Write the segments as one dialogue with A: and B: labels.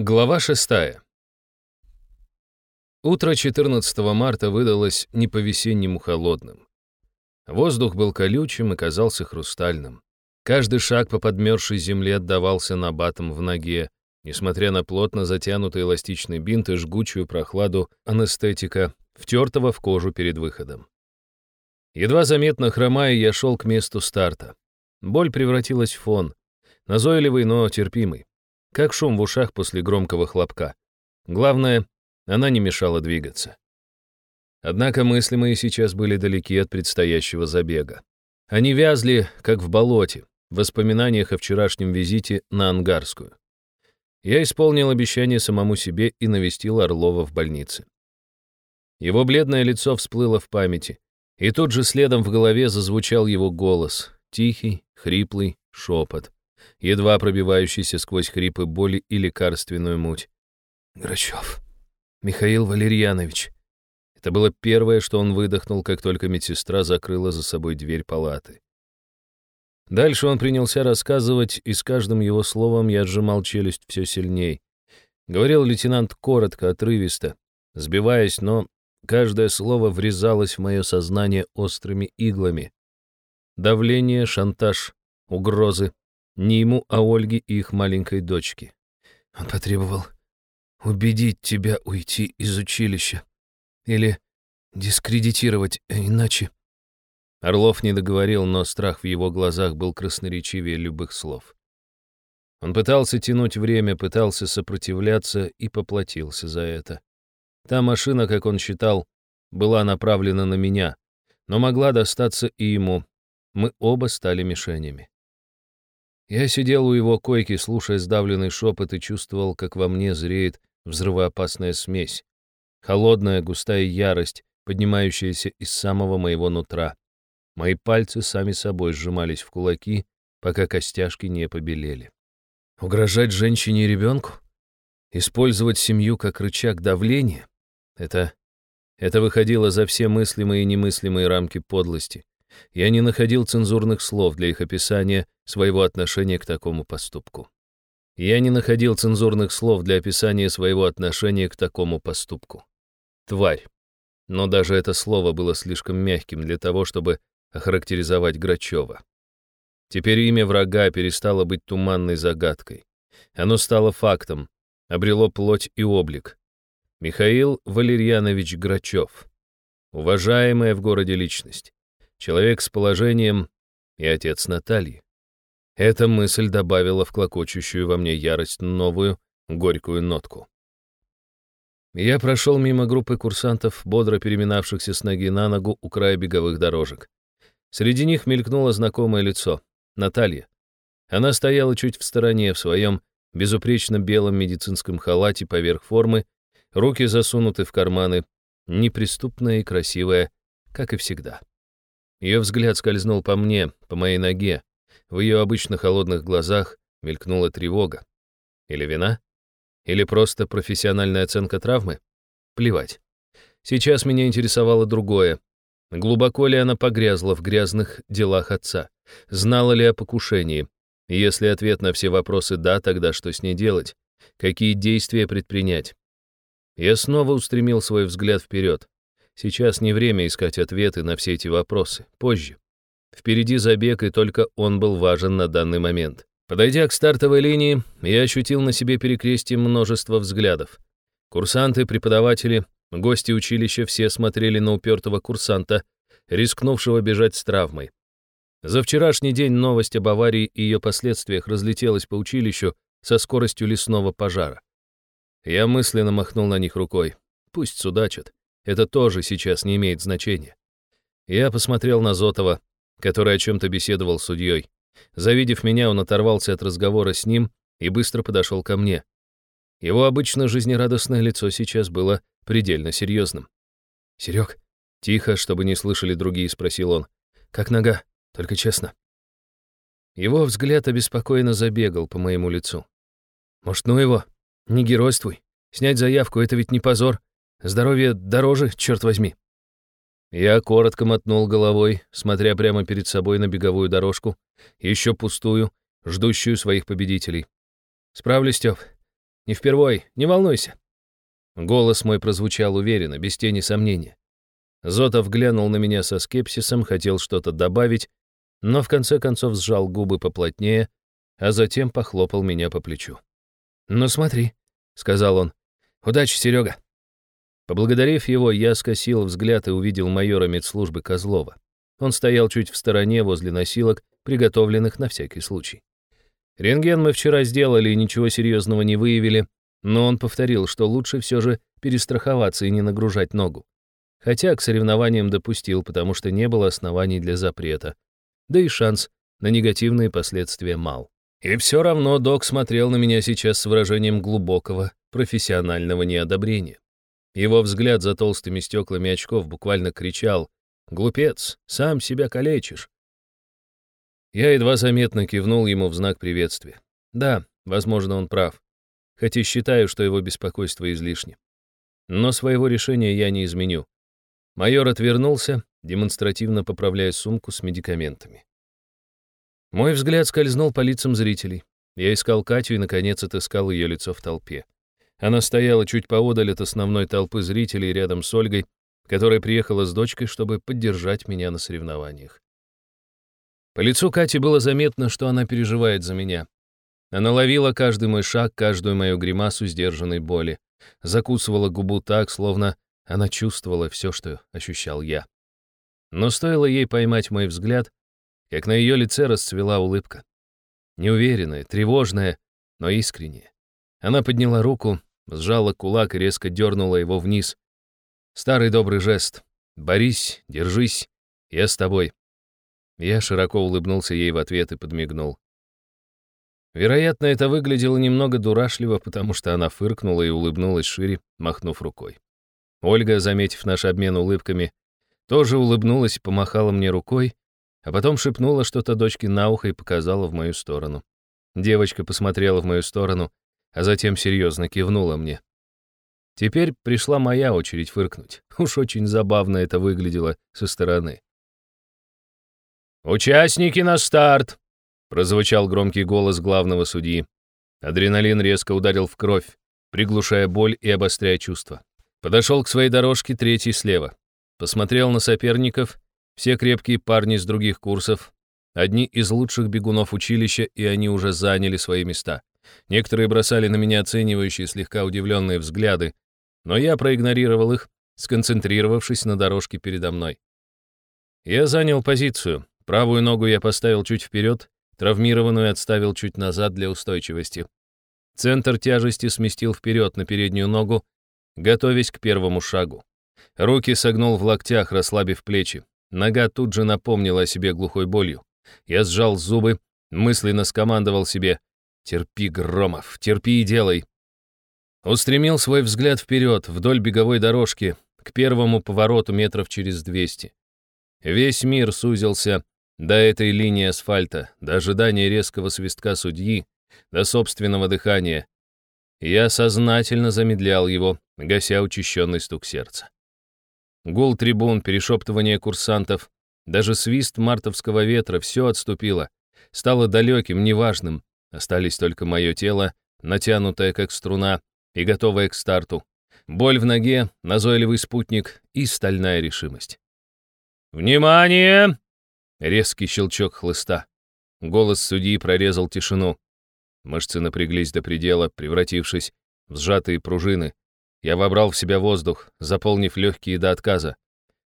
A: Глава 6. Утро 14 марта выдалось не по-весеннему холодным. Воздух был колючим и казался хрустальным. Каждый шаг по подмерзшей земле отдавался набатом в ноге, несмотря на плотно затянутый эластичный бинт и жгучую прохладу анестетика, втертого в кожу перед выходом. Едва заметно хромая, я шел к месту старта. Боль превратилась в фон, назойливый, но терпимый как шум в ушах после громкого хлопка. Главное, она не мешала двигаться. Однако мысли мои сейчас были далеки от предстоящего забега. Они вязли, как в болоте, в воспоминаниях о вчерашнем визите на Ангарскую. Я исполнил обещание самому себе и навестил Орлова в больнице. Его бледное лицо всплыло в памяти, и тут же следом в голове зазвучал его голос, тихий, хриплый шепот едва пробивающийся сквозь хрипы боли и лекарственную муть. «Грачев. Михаил Валерьянович». Это было первое, что он выдохнул, как только медсестра закрыла за собой дверь палаты. Дальше он принялся рассказывать, и с каждым его словом я сжимал челюсть все сильней. Говорил лейтенант коротко, отрывисто, сбиваясь, но каждое слово врезалось в мое сознание острыми иглами. Давление, шантаж, угрозы, не ему, а Ольге и их маленькой дочке. Он потребовал убедить тебя уйти из училища. Или дискредитировать, а иначе... Орлов не договорил, но страх в его глазах был красноречивее любых слов. Он пытался тянуть время, пытался сопротивляться и поплатился за это. Та машина, как он считал, была направлена на меня, но могла достаться и ему. Мы оба стали мишенями. Я сидел у его койки, слушая сдавленный шепот, и чувствовал, как во мне зреет взрывоопасная смесь. Холодная, густая ярость, поднимающаяся из самого моего нутра. Мои пальцы сами собой сжимались в кулаки, пока костяшки не побелели. Угрожать женщине и ребенку? Использовать семью как рычаг давления? Это... Это выходило за все мыслимые и немыслимые рамки подлости. Я не находил цензурных слов для их описания своего отношения к такому поступку. Я не находил цензурных слов для описания своего отношения к такому поступку. Тварь. Но даже это слово было слишком мягким для того, чтобы охарактеризовать Грачева. Теперь имя врага перестало быть туманной загадкой. Оно стало фактом, обрело плоть и облик. Михаил Валерьянович Грачев. Уважаемая в городе личность человек с положением и отец Натальи. Эта мысль добавила в клокочущую во мне ярость новую, горькую нотку. Я прошел мимо группы курсантов, бодро переминавшихся с ноги на ногу у края беговых дорожек. Среди них мелькнуло знакомое лицо — Наталья. Она стояла чуть в стороне, в своем безупречно белом медицинском халате поверх формы, руки засунуты в карманы, неприступная и красивая, как и всегда. Ее взгляд скользнул по мне, по моей ноге. В ее обычно холодных глазах мелькнула тревога. Или вина? Или просто профессиональная оценка травмы? Плевать. Сейчас меня интересовало другое. Глубоко ли она погрязла в грязных делах отца? Знала ли о покушении? Если ответ на все вопросы «да», тогда что с ней делать? Какие действия предпринять? Я снова устремил свой взгляд вперед. Сейчас не время искать ответы на все эти вопросы. Позже. Впереди забег, и только он был важен на данный момент. Подойдя к стартовой линии, я ощутил на себе перекрестие множества взглядов. Курсанты, преподаватели, гости училища все смотрели на упертого курсанта, рискнувшего бежать с травмой. За вчерашний день новость об аварии и ее последствиях разлетелась по училищу со скоростью лесного пожара. Я мысленно махнул на них рукой. Пусть судачат. Это тоже сейчас не имеет значения. Я посмотрел на Зотова, который о чем-то беседовал с судьей. Завидев меня, он оторвался от разговора с ним и быстро подошел ко мне. Его обычно жизнерадостное лицо сейчас было предельно серьезным. «Серег?» Тихо, чтобы не слышали другие, спросил он. «Как нога? Только честно». Его взгляд обеспокоенно забегал по моему лицу. «Может, ну его? Не геройствуй. Снять заявку — это ведь не позор. Здоровье дороже, черт возьми. Я коротко мотнул головой, смотря прямо перед собой на беговую дорожку, еще пустую, ждущую своих победителей. Справлюсь, Степ. Не впервой, не волнуйся». Голос мой прозвучал уверенно, без тени сомнения. Зотов глянул на меня со скепсисом, хотел что-то добавить, но в конце концов сжал губы поплотнее, а затем похлопал меня по плечу. «Ну смотри», — сказал он. «Удачи, Серега». Поблагодарив его, я скосил взгляд и увидел майора медслужбы Козлова. Он стоял чуть в стороне возле носилок, приготовленных на всякий случай. Рентген мы вчера сделали и ничего серьезного не выявили, но он повторил, что лучше все же перестраховаться и не нагружать ногу. Хотя к соревнованиям допустил, потому что не было оснований для запрета. Да и шанс на негативные последствия мал. И все равно док смотрел на меня сейчас с выражением глубокого, профессионального неодобрения. Его взгляд за толстыми стеклами очков буквально кричал «Глупец, сам себя калечишь». Я едва заметно кивнул ему в знак приветствия. Да, возможно, он прав, хоть и считаю, что его беспокойство излишне. Но своего решения я не изменю. Майор отвернулся, демонстративно поправляя сумку с медикаментами. Мой взгляд скользнул по лицам зрителей. Я искал Катю и, наконец, отыскал ее лицо в толпе. Она стояла чуть поодаль от основной толпы зрителей рядом с Ольгой, которая приехала с дочкой, чтобы поддержать меня на соревнованиях. По лицу Кати было заметно, что она переживает за меня. Она ловила каждый мой шаг, каждую мою гримасу сдержанной боли, закусывала губу так, словно она чувствовала все, что ощущал я. Но стоило ей поймать мой взгляд, как на ее лице расцвела улыбка. Неуверенная, тревожная, но искренняя. Она подняла руку, сжала кулак и резко дернула его вниз. Старый добрый жест. «Борись, держись, я с тобой». Я широко улыбнулся ей в ответ и подмигнул. Вероятно, это выглядело немного дурашливо, потому что она фыркнула и улыбнулась шире, махнув рукой. Ольга, заметив наш обмен улыбками, тоже улыбнулась и помахала мне рукой, а потом шепнула что-то дочке на ухо и показала в мою сторону. Девочка посмотрела в мою сторону, а затем серьезно кивнула мне. Теперь пришла моя очередь фыркнуть. Уж очень забавно это выглядело со стороны. «Участники на старт!» — прозвучал громкий голос главного судьи. Адреналин резко ударил в кровь, приглушая боль и обостряя чувства. Подошел к своей дорожке третий слева. Посмотрел на соперников все крепкие парни с других курсов, одни из лучших бегунов училища, и они уже заняли свои места. Некоторые бросали на меня оценивающие, слегка удивленные взгляды, но я проигнорировал их, сконцентрировавшись на дорожке передо мной. Я занял позицию. Правую ногу я поставил чуть вперед, травмированную отставил чуть назад для устойчивости. Центр тяжести сместил вперед на переднюю ногу, готовясь к первому шагу. Руки согнул в локтях, расслабив плечи. Нога тут же напомнила о себе глухой болью. Я сжал зубы, мысленно скомандовал себе «Терпи, Громов, терпи и делай». Устремил свой взгляд вперед, вдоль беговой дорожки, к первому повороту метров через 200. Весь мир сузился до этой линии асфальта, до ожидания резкого свистка судьи, до собственного дыхания. Я сознательно замедлял его, гася учащенный стук сердца. Гул трибун, перешептывание курсантов, даже свист мартовского ветра — все отступило. Стало далеким, неважным. Остались только мое тело, натянутое как струна и готовое к старту. Боль в ноге, назойливый спутник и стальная решимость. «Внимание!» Резкий щелчок хлыста. Голос судьи прорезал тишину. Мышцы напряглись до предела, превратившись в сжатые пружины. Я вобрал в себя воздух, заполнив легкие до отказа.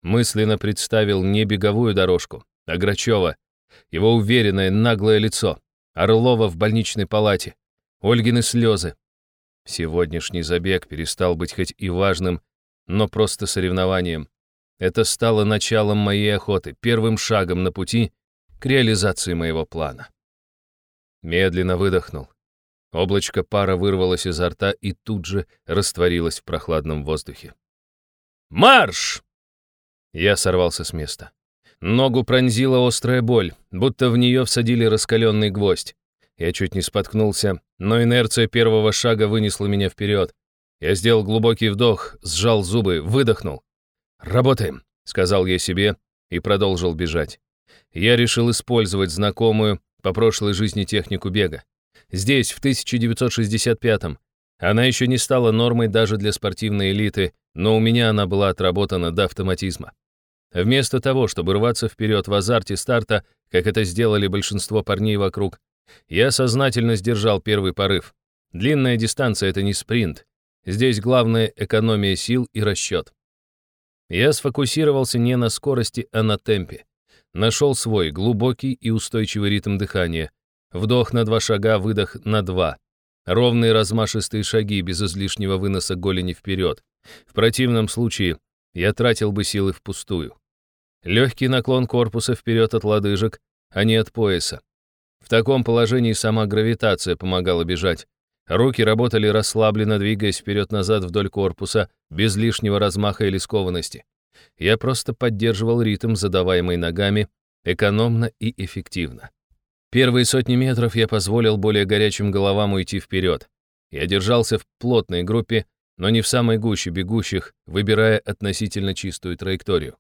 A: Мысленно представил не беговую дорожку, а Грачева, его уверенное наглое лицо, Орлова в больничной палате, Ольгины слезы. Сегодняшний забег перестал быть хоть и важным, но просто соревнованием. Это стало началом моей охоты, первым шагом на пути к реализации моего плана. Медленно выдохнул. Облачко пара вырвалось изо рта и тут же растворилось в прохладном воздухе. «Марш!» Я сорвался с места. Ногу пронзила острая боль, будто в нее всадили раскаленный гвоздь. Я чуть не споткнулся, но инерция первого шага вынесла меня вперед. Я сделал глубокий вдох, сжал зубы, выдохнул. «Работаем», — сказал я себе и продолжил бежать. Я решил использовать знакомую по прошлой жизни технику бега. Здесь, в 1965-м, Она еще не стала нормой даже для спортивной элиты, но у меня она была отработана до автоматизма. Вместо того, чтобы рваться вперед в азарте старта, как это сделали большинство парней вокруг, я сознательно сдержал первый порыв. Длинная дистанция — это не спринт. Здесь главное — экономия сил и расчет. Я сфокусировался не на скорости, а на темпе. Нашел свой глубокий и устойчивый ритм дыхания. Вдох на два шага, выдох на два. Ровные размашистые шаги без излишнего выноса голени вперед. В противном случае я тратил бы силы впустую. Легкий наклон корпуса вперед от лодыжек, а не от пояса. В таком положении сама гравитация помогала бежать. Руки работали расслабленно, двигаясь вперед-назад вдоль корпуса, без лишнего размаха или скованности. Я просто поддерживал ритм, задаваемый ногами, экономно и эффективно. Первые сотни метров я позволил более горячим головам уйти вперед. Я держался в плотной группе, но не в самой гуще бегущих, выбирая относительно чистую траекторию.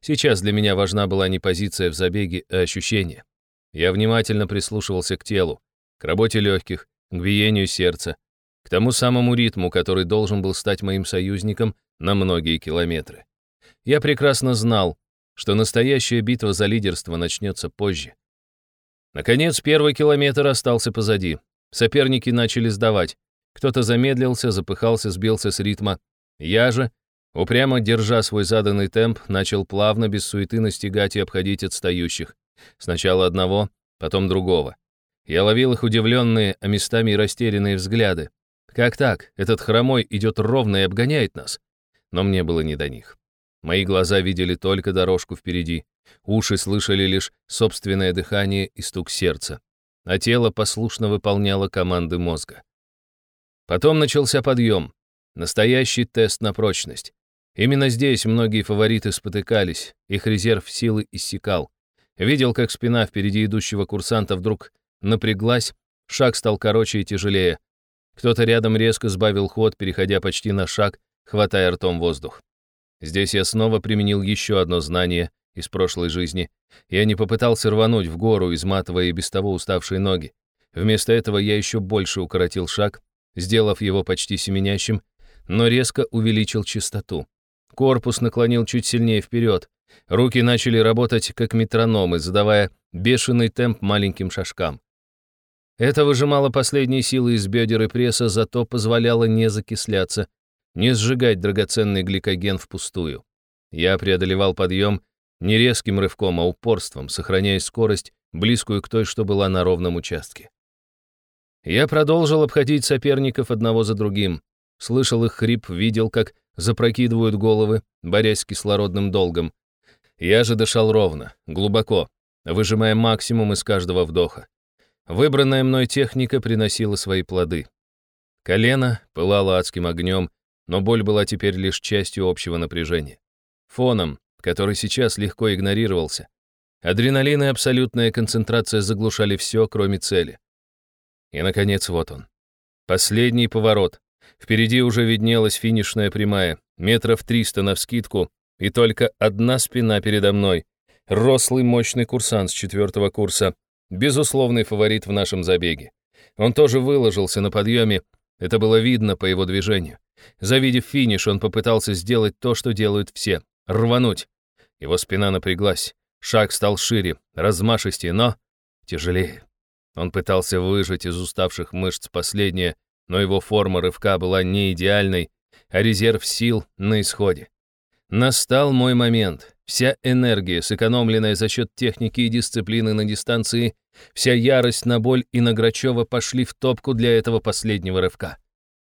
A: Сейчас для меня важна была не позиция в забеге, а ощущение. Я внимательно прислушивался к телу, к работе легких, к биению сердца, к тому самому ритму, который должен был стать моим союзником на многие километры. Я прекрасно знал, что настоящая битва за лидерство начнется позже. Наконец, первый километр остался позади. Соперники начали сдавать. Кто-то замедлился, запыхался, сбился с ритма. Я же, упрямо держа свой заданный темп, начал плавно, без суеты настигать и обходить отстающих. Сначала одного, потом другого. Я ловил их удивленные, а местами и растерянные взгляды. Как так? Этот хромой идет ровно и обгоняет нас. Но мне было не до них. Мои глаза видели только дорожку впереди. Уши слышали лишь собственное дыхание и стук сердца. А тело послушно выполняло команды мозга. Потом начался подъем. Настоящий тест на прочность. Именно здесь многие фавориты спотыкались, их резерв силы иссякал. Видел, как спина впереди идущего курсанта вдруг напряглась, шаг стал короче и тяжелее. Кто-то рядом резко сбавил ход, переходя почти на шаг, хватая ртом воздух. Здесь я снова применил еще одно знание из прошлой жизни. Я не попытался рвануть в гору, изматывая и без того уставшие ноги. Вместо этого я еще больше укоротил шаг, сделав его почти семенящим, но резко увеличил частоту. Корпус наклонил чуть сильнее вперед, Руки начали работать как метрономы, задавая бешеный темп маленьким шажкам. Это выжимало последние силы из бедер и пресса, зато позволяло не закисляться, не сжигать драгоценный гликоген впустую. Я преодолевал подъем не резким рывком, а упорством, сохраняя скорость, близкую к той, что была на ровном участке. Я продолжил обходить соперников одного за другим. Слышал их хрип, видел, как запрокидывают головы, борясь с кислородным долгом. Я же дышал ровно, глубоко, выжимая максимум из каждого вдоха. Выбранная мной техника приносила свои плоды. Колено пылало адским огнем, но боль была теперь лишь частью общего напряжения. Фоном, который сейчас легко игнорировался. Адреналин и абсолютная концентрация заглушали все, кроме цели. И, наконец, вот он. Последний поворот. Впереди уже виднелась финишная прямая, метров триста навскидку, и только одна спина передо мной. Рослый, мощный курсант с четвертого курса. Безусловный фаворит в нашем забеге. Он тоже выложился на подъеме. Это было видно по его движению. Завидев финиш, он попытался сделать то, что делают все — рвануть. Его спина напряглась. Шаг стал шире, размашистее, но тяжелее. Он пытался выжать из уставших мышц последнее, но его форма рывка была не идеальной, а резерв сил на исходе. Настал мой момент. Вся энергия, сэкономленная за счет техники и дисциплины на дистанции, вся ярость на боль и на Грачева пошли в топку для этого последнего рывка.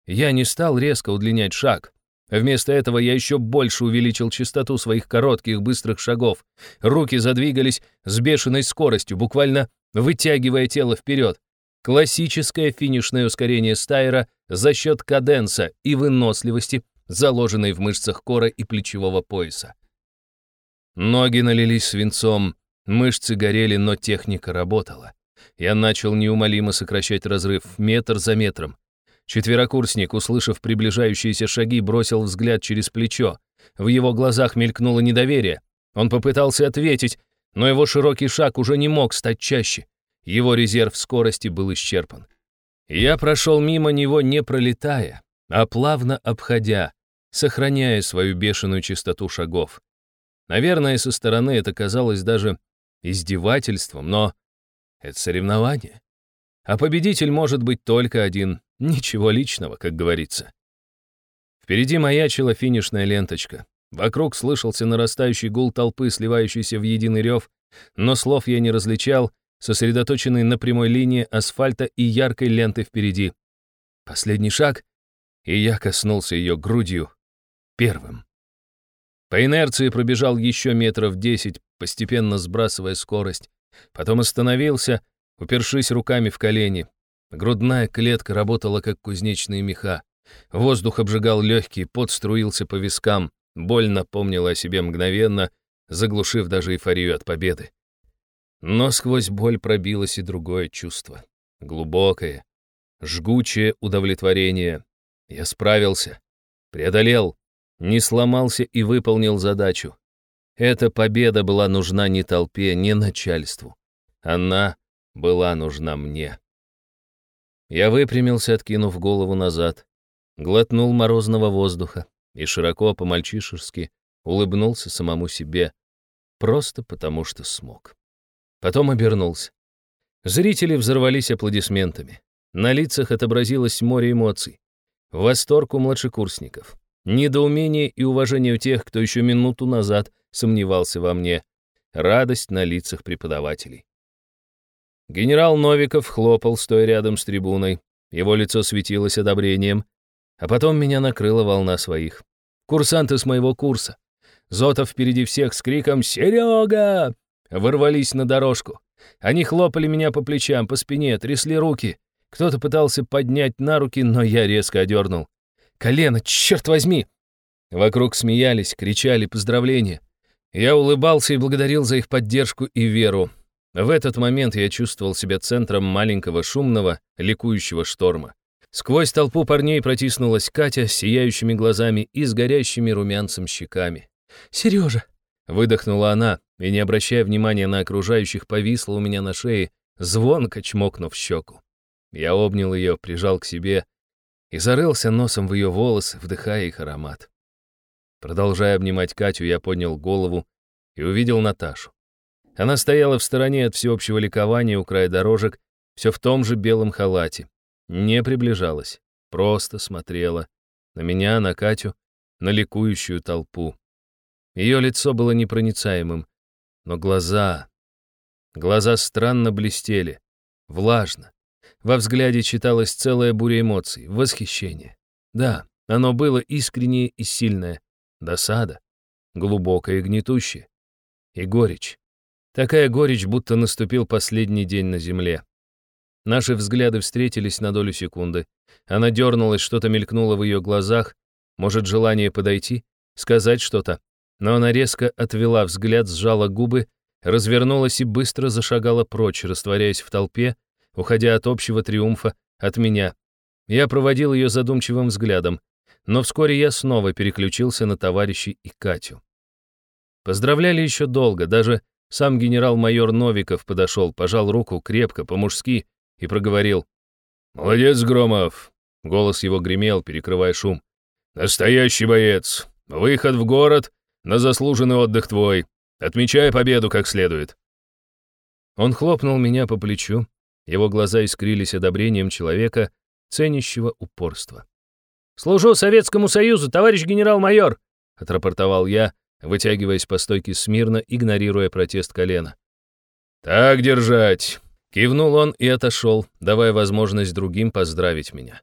A: Я не стал резко удлинять шаг. Вместо этого я еще больше увеличил частоту своих коротких, быстрых шагов. Руки задвигались с бешеной скоростью, буквально вытягивая тело вперед. Классическое финишное ускорение стайера за счет каденса и выносливости заложенной в мышцах кора и плечевого пояса. Ноги налились свинцом, мышцы горели, но техника работала. Я начал неумолимо сокращать разрыв метр за метром. Четверокурсник, услышав приближающиеся шаги, бросил взгляд через плечо. В его глазах мелькнуло недоверие. Он попытался ответить, но его широкий шаг уже не мог стать чаще. Его резерв скорости был исчерпан. Я прошел мимо него, не пролетая, а плавно обходя, сохраняя свою бешеную частоту шагов. Наверное, со стороны это казалось даже издевательством, но это соревнование. А победитель может быть только один, ничего личного, как говорится. Впереди маячила финишная ленточка. Вокруг слышался нарастающий гул толпы, сливающийся в единый рев, но слов я не различал, сосредоточенный на прямой линии асфальта и яркой ленты впереди. Последний шаг, и я коснулся ее грудью первым. По инерции пробежал еще метров десять, постепенно сбрасывая скорость. Потом остановился, упершись руками в колени. Грудная клетка работала, как кузнечные меха. Воздух обжигал легкие, пот струился по вискам. Боль напомнила о себе мгновенно, заглушив даже эйфорию от победы. Но сквозь боль пробилось и другое чувство. Глубокое, жгучее удовлетворение. Я справился, преодолел, не сломался и выполнил задачу. Эта победа была нужна не толпе, не начальству. Она была нужна мне. Я выпрямился, откинув голову назад, глотнул морозного воздуха и широко по-мальчишески улыбнулся самому себе, просто потому что смог. Потом обернулся. Зрители взорвались аплодисментами. На лицах отобразилось море эмоций. Восторг у младшекурсников. Недоумение и уважение у тех, кто еще минуту назад сомневался во мне. Радость на лицах преподавателей. Генерал Новиков хлопал, стоя рядом с трибуной. Его лицо светилось одобрением. А потом меня накрыла волна своих. Курсанты с моего курса. Зотов впереди всех с криком «Серега!» Ворвались на дорожку. Они хлопали меня по плечам, по спине, трясли руки. Кто-то пытался поднять на руки, но я резко одернул. «Колено, черт возьми!» Вокруг смеялись, кричали поздравления. Я улыбался и благодарил за их поддержку и веру. В этот момент я чувствовал себя центром маленького, шумного, ликующего шторма. Сквозь толпу парней протиснулась Катя с сияющими глазами и с горящими румянцем щеками. «Сережа!» — выдохнула она, и, не обращая внимания на окружающих, повисла у меня на шее, звонко чмокнув щеку. Я обнял ее, прижал к себе и зарылся носом в ее волосы, вдыхая их аромат. Продолжая обнимать Катю, я поднял голову и увидел Наташу. Она стояла в стороне от всеобщего ликования у края дорожек, все в том же белом халате. Не приближалась, просто смотрела на меня, на Катю, на ликующую толпу. Ее лицо было непроницаемым, но глаза... Глаза странно блестели, влажно. Во взгляде читалась целая буря эмоций, восхищение. Да, оно было искреннее и сильное. Досада, глубокая и гнетущая. И горечь. Такая горечь, будто наступил последний день на земле. Наши взгляды встретились на долю секунды. Она дернулась, что-то мелькнуло в ее глазах. Может, желание подойти, сказать что-то, но она резко отвела взгляд, сжала губы, развернулась и быстро зашагала прочь, растворяясь в толпе, уходя от общего триумфа, от меня. Я проводил ее задумчивым взглядом, но вскоре я снова переключился на товарищей и Катю. Поздравляли еще долго, даже сам генерал-майор Новиков подошел, пожал руку крепко, по-мужски, и проговорил. «Молодец, Громов!» Голос его гремел, перекрывая шум. «Настоящий боец! Выход в город на заслуженный отдых твой. Отмечай победу как следует». Он хлопнул меня по плечу. Его глаза искрились одобрением человека, ценящего упорство. «Служу Советскому Союзу, товарищ генерал-майор!» — отрапортовал я, вытягиваясь по стойке смирно, игнорируя протест колена. «Так держать!» — кивнул он и отошел, давая возможность другим поздравить меня.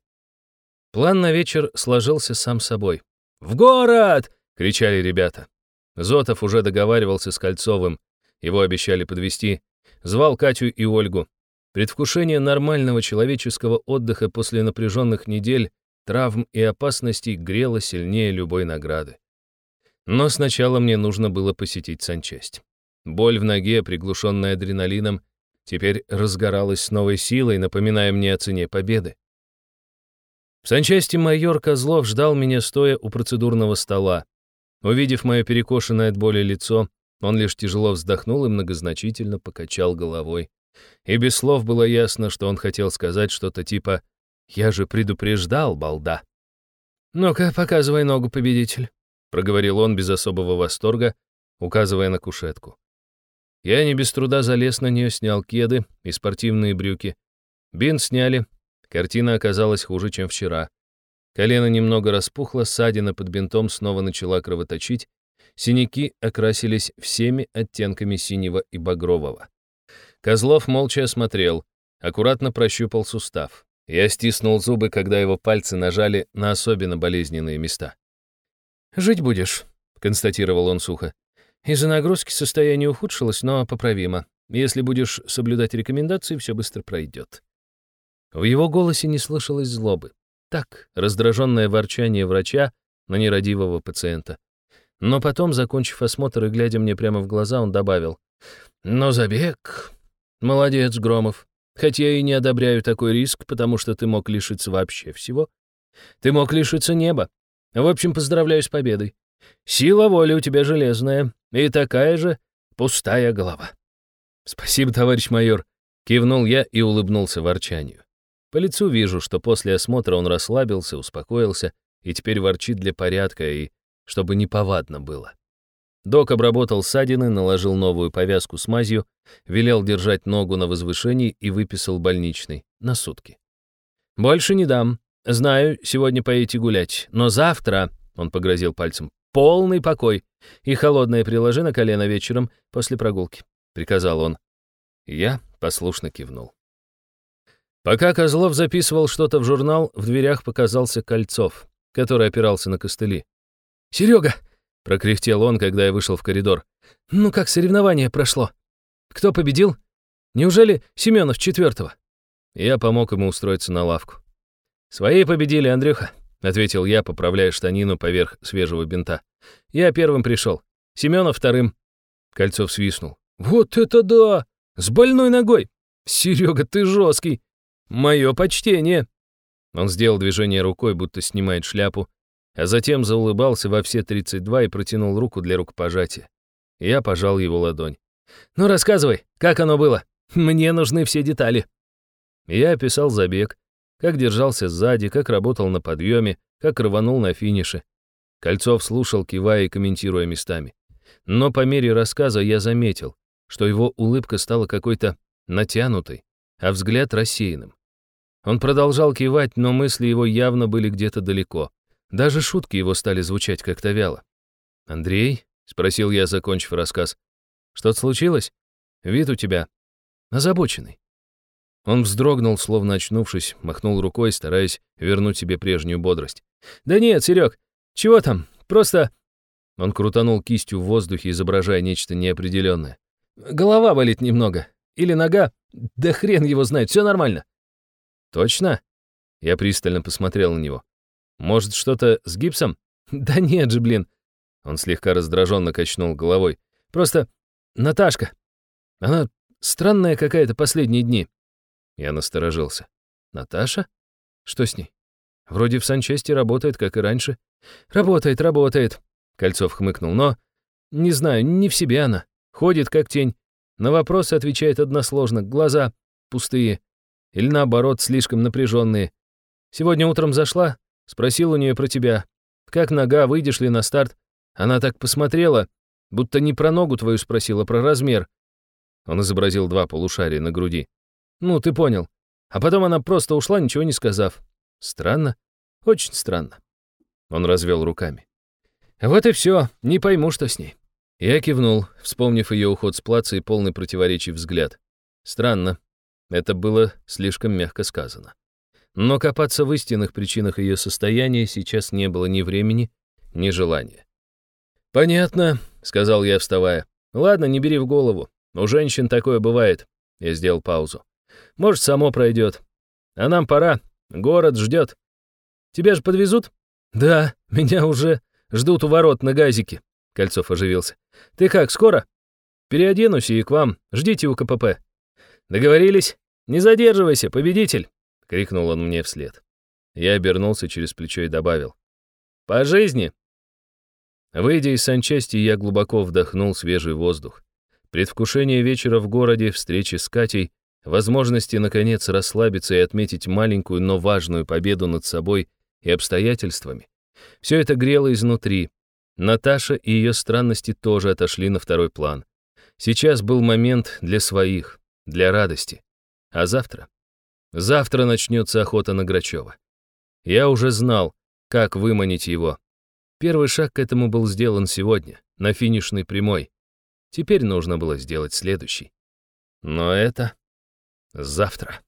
A: План на вечер сложился сам собой. «В город!» Кричали ребята. Зотов уже договаривался с Кольцовым, его обещали подвести, звал Катю и Ольгу. Предвкушение нормального человеческого отдыха после напряженных недель, травм и опасностей грело сильнее любой награды. Но сначала мне нужно было посетить санчасть. Боль в ноге, приглушенная адреналином, теперь разгоралась с новой силой, напоминая мне о цене победы. В санчасти майор Козлов ждал меня, стоя у процедурного стола. Увидев мое перекошенное от боли лицо, он лишь тяжело вздохнул и многозначительно покачал головой. И без слов было ясно, что он хотел сказать что-то типа «Я же предупреждал, балда». «Ну-ка, показывай ногу, победитель», — проговорил он без особого восторга, указывая на кушетку. Я не без труда залез на нее, снял кеды и спортивные брюки. Бинт сняли. Картина оказалась хуже, чем вчера. Колено немного распухло, ссадина под бинтом снова начала кровоточить. Синяки окрасились всеми оттенками синего и багрового. Козлов молча осмотрел, аккуратно прощупал сустав. Я стиснул зубы, когда его пальцы нажали на особенно болезненные места. «Жить будешь», — констатировал он сухо. Из-за нагрузки состояние ухудшилось, но поправимо. Если будешь соблюдать рекомендации, все быстро пройдет. В его голосе не слышалось злобы. Так, раздраженное ворчание врача на нерадивого пациента. Но потом, закончив осмотр и глядя мне прямо в глаза, он добавил. «Но забег... Молодец, Громов. Хотя я и не одобряю такой риск, потому что ты мог лишиться вообще всего. Ты мог лишиться неба. В общем, поздравляю с победой. Сила воли у тебя железная, и такая же пустая голова. Спасибо, товарищ майор, кивнул я и улыбнулся ворчанию. По лицу вижу, что после осмотра он расслабился, успокоился и теперь ворчит для порядка и чтобы неповадно было. Док обработал ссадины, наложил новую повязку с мазью, велел держать ногу на возвышении и выписал больничный на сутки. «Больше не дам. Знаю, сегодня поедете гулять, но завтра...» — он погрозил пальцем. Полный покой. И холодное приложи на колено вечером после прогулки», — приказал он. Я послушно кивнул. Пока Козлов записывал что-то в журнал, в дверях показался Кольцов, который опирался на костыли. «Серега!» — прокряхтел он, когда я вышел в коридор. «Ну как соревнование прошло? Кто победил? Неужели Семенов четвертого?» Я помог ему устроиться на лавку. «Свои победили, Андрюха. — ответил я, поправляя штанину поверх свежего бинта. «Я первым пришел. Семенов вторым». Кольцов свистнул. «Вот это да! С больной ногой! Серега, ты жесткий! Мое почтение!» Он сделал движение рукой, будто снимает шляпу, а затем заулыбался во все 32 и протянул руку для рукопожатия. Я пожал его ладонь. «Ну, рассказывай, как оно было? Мне нужны все детали». Я описал забег, как держался сзади, как работал на подъеме, как рванул на финише. Кольцов слушал, кивая и комментируя местами. Но по мере рассказа я заметил, что его улыбка стала какой-то натянутой, а взгляд рассеянным. Он продолжал кивать, но мысли его явно были где-то далеко. Даже шутки его стали звучать как-то вяло. «Андрей?» — спросил я, закончив рассказ. «Что-то случилось? Вид у тебя озабоченный». Он вздрогнул, словно очнувшись, махнул рукой, стараясь вернуть себе прежнюю бодрость. «Да нет, Серег, чего там? Просто...» Он крутанул кистью в воздухе, изображая нечто неопределенное. «Голова болит немного. Или нога. Да хрен его знает, все нормально». «Точно?» Я пристально посмотрел на него. «Может, что-то с гипсом?» «Да нет же, блин!» Он слегка раздраженно качнул головой. «Просто Наташка. Она странная какая-то последние дни. Я насторожился. «Наташа? Что с ней? Вроде в санчасти работает, как и раньше». «Работает, работает», — Кольцов хмыкнул, «но... Не знаю, не в себе она. Ходит, как тень. На вопросы отвечает односложно, глаза пустые. Или наоборот, слишком напряженные. Сегодня утром зашла, спросил у нее про тебя. Как нога, выйдешь ли на старт? Она так посмотрела, будто не про ногу твою спросила, а про размер. Он изобразил два полушария на груди. Ну, ты понял. А потом она просто ушла, ничего не сказав. Странно. Очень странно. Он развел руками. Вот и все. Не пойму, что с ней. Я кивнул, вспомнив ее уход с плаца и полный противоречий взгляд. Странно. Это было слишком мягко сказано. Но копаться в истинных причинах ее состояния сейчас не было ни времени, ни желания. «Понятно», — сказал я, вставая. «Ладно, не бери в голову. У женщин такое бывает». Я сделал паузу. Может, само пройдет. А нам пора. Город ждет. Тебя же подвезут? Да, меня уже ждут у ворот на газике. Кольцов оживился. Ты как, скоро? Переоденусь и к вам. Ждите у КПП. Договорились? Не задерживайся, победитель! Крикнул он мне вслед. Я обернулся через плечо и добавил. По жизни! Выйдя из санчасти, я глубоко вдохнул свежий воздух. Предвкушение вечера в городе, встречи с Катей возможности, наконец, расслабиться и отметить маленькую, но важную победу над собой и обстоятельствами. Все это грело изнутри. Наташа и ее странности тоже отошли на второй план. Сейчас был момент для своих, для радости. А завтра? Завтра начнется охота на Грачева. Я уже знал, как выманить его. Первый шаг к этому был сделан сегодня, на финишной прямой. Теперь нужно было сделать следующий. Но это завтра.